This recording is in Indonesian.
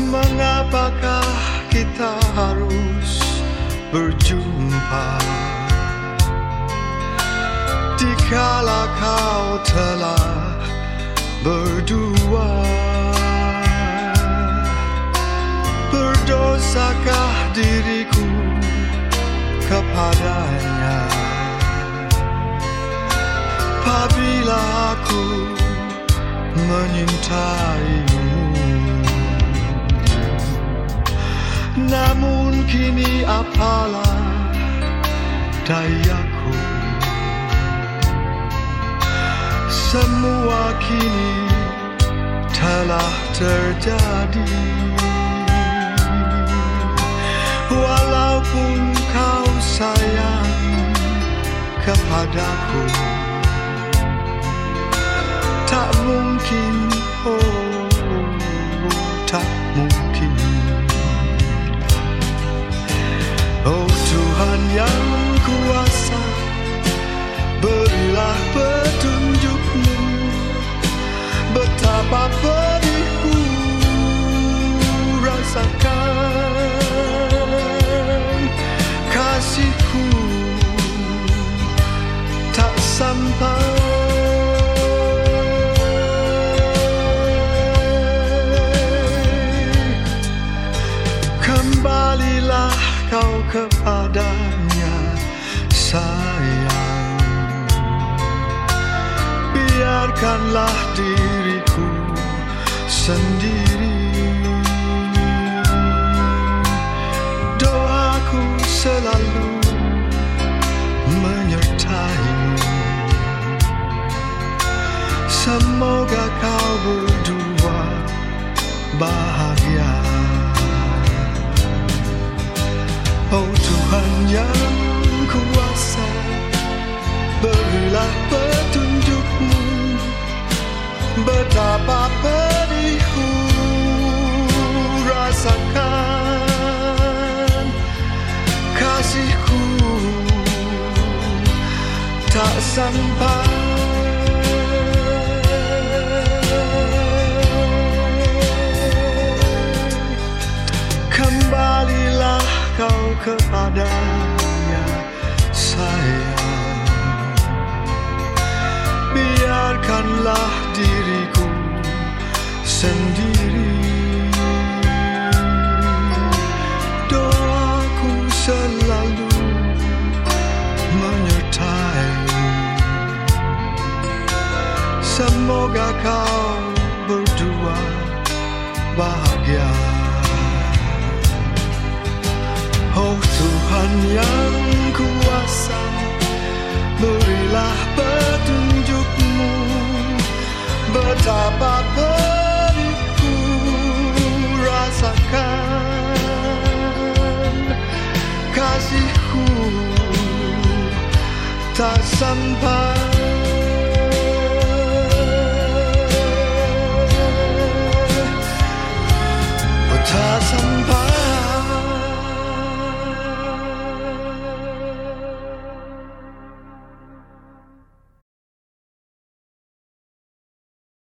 Mengapakah kita harus berjumpa? Dikala kau telah berdua Berdosakah diriku kepadanya? Apabila aku menyintaimu apalah dayaku. Semua kini telah terjadi. Walaupun kau sayang kepadaku Tak mungkin, oh kepadanya sayang. Biarkanlah diriku sendiri. Doaku selalu menyertaimu Semoga kau berdua bahagia yang kuasa Berilah petunjukmu Betapa pedihku rasakan Kasihku. Tak sampai Biarkanlah diriku sendiri. Doaku selalu menyertaimu Semoga kau berdua bahagia. Oh Tuhan yang kuasa Berilah petunjukmu betapa ku rasakan kasihku tak sampai.